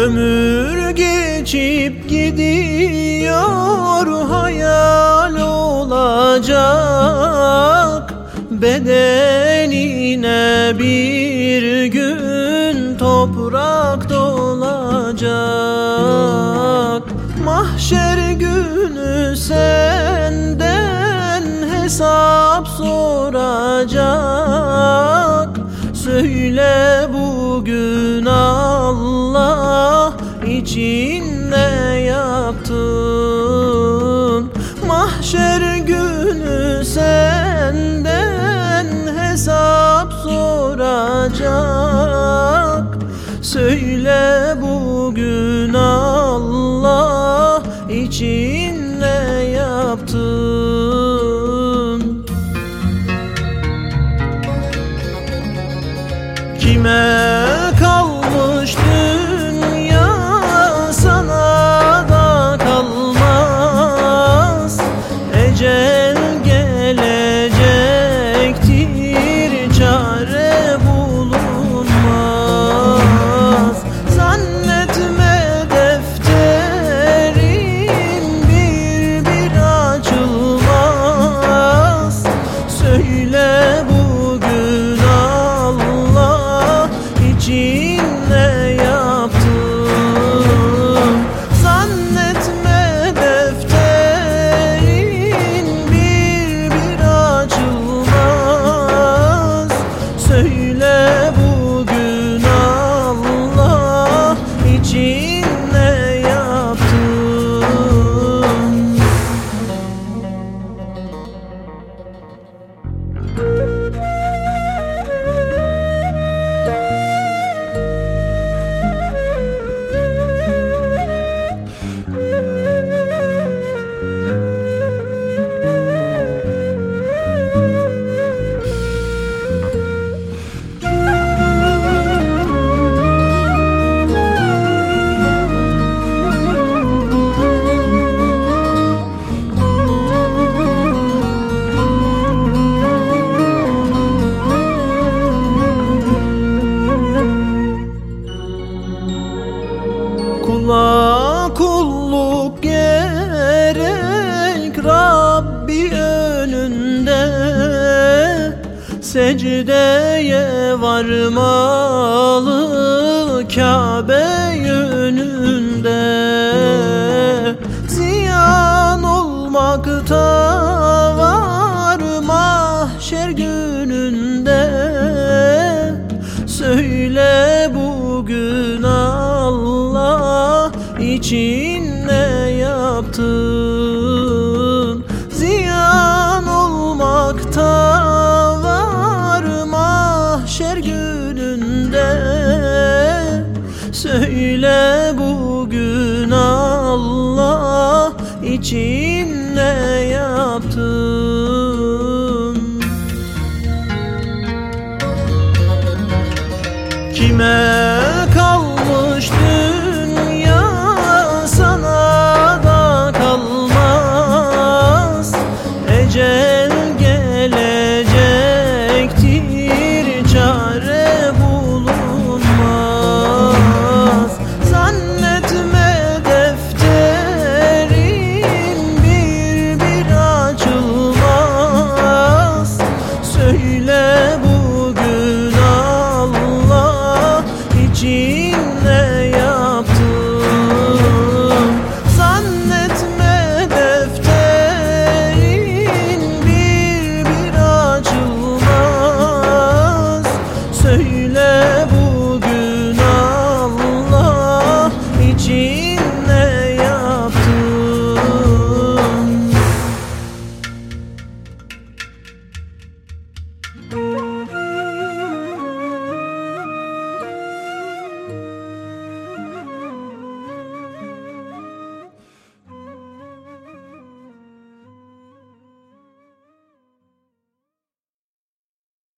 Ömür geçip gidiyor hayal olacak Bedenine bir gün toprak dolacak. Mahşer günü senden hesap soracak. Söyle bugün için ne yaptın? Mahşer günü senden hesap soracak. Söyle bugün Allah için ne yaptın Secdeye varmalı Kabe yönünde. Ziyan olmakta var mahşer gününde. Söyle bugün Allah için için ne yaptın Kime